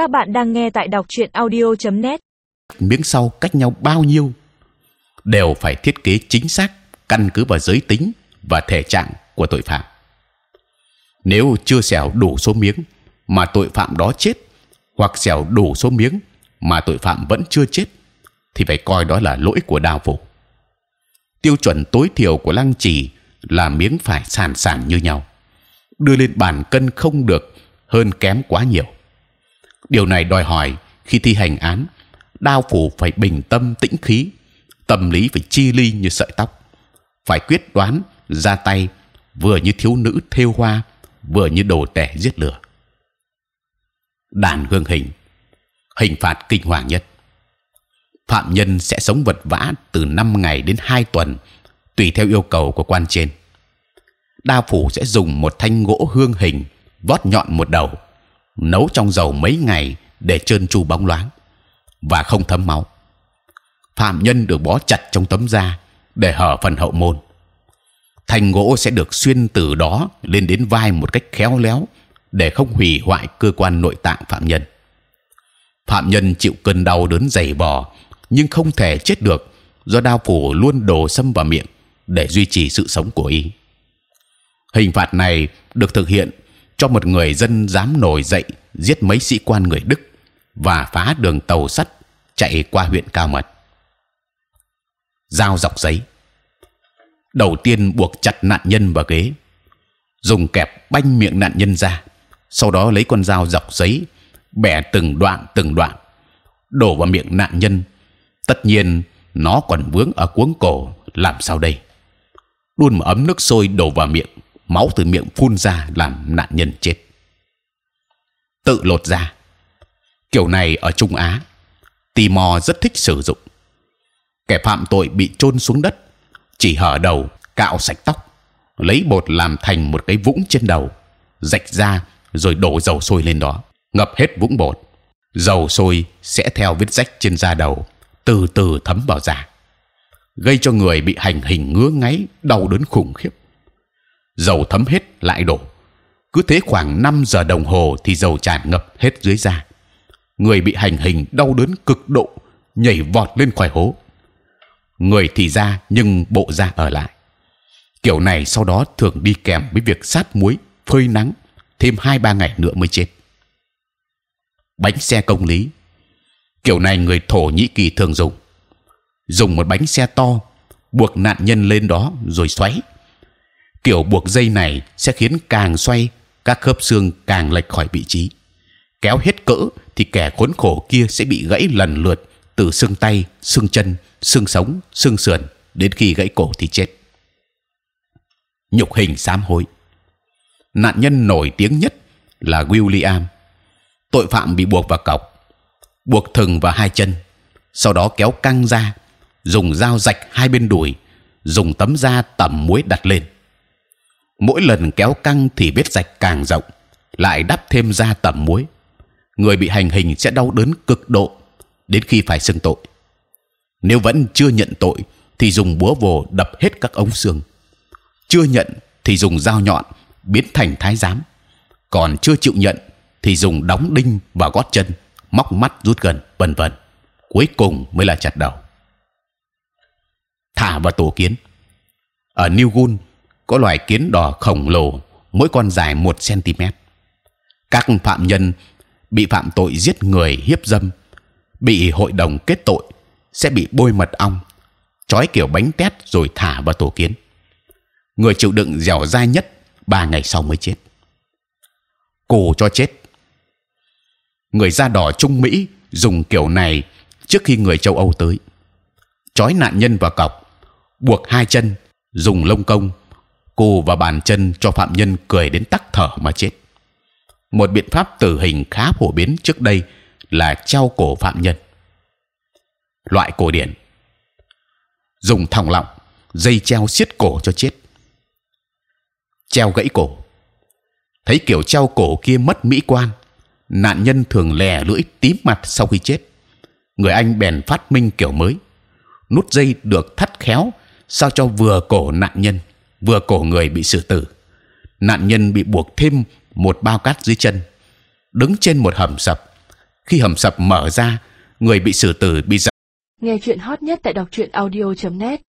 Các bạn đang nghe tại đọc truyện audio.net. miếng sau cách nhau bao nhiêu đều phải thiết kế chính xác căn cứ vào giới tính và thể trạng của tội phạm. Nếu chưa xẻo đủ số miếng mà tội phạm đó chết, hoặc xẻo đủ số miếng mà tội phạm vẫn chưa chết, thì phải coi đó là lỗi của đào phủ. Tiêu chuẩn tối thiểu của lăng trì là miếng phải sàn sàn như nhau, đưa lên bàn cân không được hơn kém quá nhiều. Điều này đòi hỏi khi thi hành án, đao phủ phải bình tâm tĩnh khí, tâm lý phải chi ly như sợi tóc, phải quyết đoán ra tay vừa như thiếu nữ thêu hoa, vừa như đồ tể giết lửa. Đàn hương hình, hình phạt kinh hoàng nhất. Phạm nhân sẽ sống vật vã từ 5 ngày đến 2 tuần, tùy theo yêu cầu của quan trên. Đa phủ sẽ dùng một thanh gỗ hương hình vót nhọn một đầu, nấu trong dầu mấy ngày để trơn tru bóng loáng và không thấm máu. Phạm nhân được bó chặt trong tấm da để hở phần hậu môn. Thanh gỗ sẽ được xuyên từ đó lên đến vai một cách khéo léo để không hủy hoại cơ quan nội tạng phạm nhân. Phạm nhân chịu cơn đau đớn dày bò nhưng không thể chết được do đao phủ luôn đổ xâm vào miệng để duy trì sự sống của y. Hình phạt này được thực hiện cho một người dân dám nổi dậy giết mấy sĩ quan người Đức và phá đường tàu sắt chạy qua huyện Cao Mật. Dao dọc giấy. Đầu tiên buộc chặt nạn nhân vào ghế, dùng kẹp banh miệng nạn nhân ra, sau đó lấy con dao dọc giấy bẻ từng đoạn từng đoạn, đổ vào miệng nạn nhân. Tất nhiên nó còn vướng ở cuống cổ, làm sao đây? Đun một ấm nước sôi đổ vào miệng, máu từ miệng phun ra làm nạn nhân chết. Tự lột da. Kiểu này ở Trung Á, Timor rất thích sử dụng. Kẻ phạm tội bị chôn xuống đất, chỉ hở đầu, cạo sạch tóc, lấy bột làm thành một cái vũng trên đầu, rạch ra rồi đổ dầu sôi lên đó, ngập hết vũng bột. Dầu sôi sẽ theo vết rách trên da đầu, từ từ thấm vào da, gây cho người bị hành hình ngứa ngáy, đau đớn khủng khiếp. Dầu thấm hết lại đổ, cứ thế khoảng 5 giờ đồng hồ thì dầu tràn ngập hết dưới da. Người bị hành hình đau đớn cực độ, nhảy vọt lên khỏi hố. Người thì ra nhưng bộ da ở lại. Kiểu này sau đó thường đi kèm với việc sát muối, phơi nắng thêm hai ba ngày nữa mới chết. Bánh xe công lý kiểu này người thổ nhĩ kỳ thường dùng dùng một bánh xe to buộc nạn nhân lên đó rồi xoáy kiểu buộc dây này sẽ khiến càng xoay, các khớp xương càng lệch khỏi vị trí. Kéo hết cỡ thì kẻ khốn khổ kia sẽ bị gãy lần lượt, từ xương tay, xương chân, xương sống, xương sườn, đến khi gãy cổ thì chết. Nhục hình sám hối. Nạn nhân nổi tiếng nhất là William. Tội phạm bị buộc vào cọc, buộc thừng vào hai chân, sau đó kéo căng ra, dùng dao rạch hai bên đùi, dùng tấm da tẩm muối đặt lên mỗi lần kéo căng thì vết rạch càng rộng, lại đắp thêm da tẩm muối. Người bị hành hình sẽ đau đớn cực độ, đến khi phải xưng tội. Nếu vẫn chưa nhận tội thì dùng búa vồ đập hết các ống xương. Chưa nhận thì dùng dao nhọn biến thành thái giám. Còn chưa chịu nhận thì dùng đóng đinh vào gót chân, móc mắt rút gần, vân vân. Cuối cùng mới là chặt đầu. Thả vào tổ kiến. Ở New Gun có loài kiến đỏ khổng lồ mỗi con dài 1 cm các phạm nhân bị phạm tội giết người hiếp dâm bị hội đồng kết tội sẽ bị bôi mật ong trói kiểu bánh tét rồi thả vào tổ kiến. Người chịu đựng dẻo dai nhất ba ngày sau mới chết. Cổ cho chết. Người da đỏ Trung Mỹ dùng kiểu này trước khi người châu Âu tới. Trói nạn nhân vào cọc, buộc hai chân, dùng lông công, cù và bàn chân cho phạm nhân cười đến tắc thở mà chết. Một biện pháp tử hình khá phổ biến trước đây là treo cổ phạm nhân. Loại cổ điển dùng thòng lọng, dây treo siết cổ cho chết. Treo gãy cổ. Thấy kiểu treo cổ kia mất mỹ quan, nạn nhân thường lè lưỡi tím mặt sau khi chết người anh bèn phát minh kiểu mới nút dây được thắt khéo sao cho vừa cổ nạn nhân vừa cổ người bị xử tử. Nạn nhân bị buộc thêm một bao cát dưới chân, đứng trên một hầm sập. Khi hầm sập mở ra, người bị xử tử bị giật nghe chuyện hot nhất tại đọc truyện audio .net.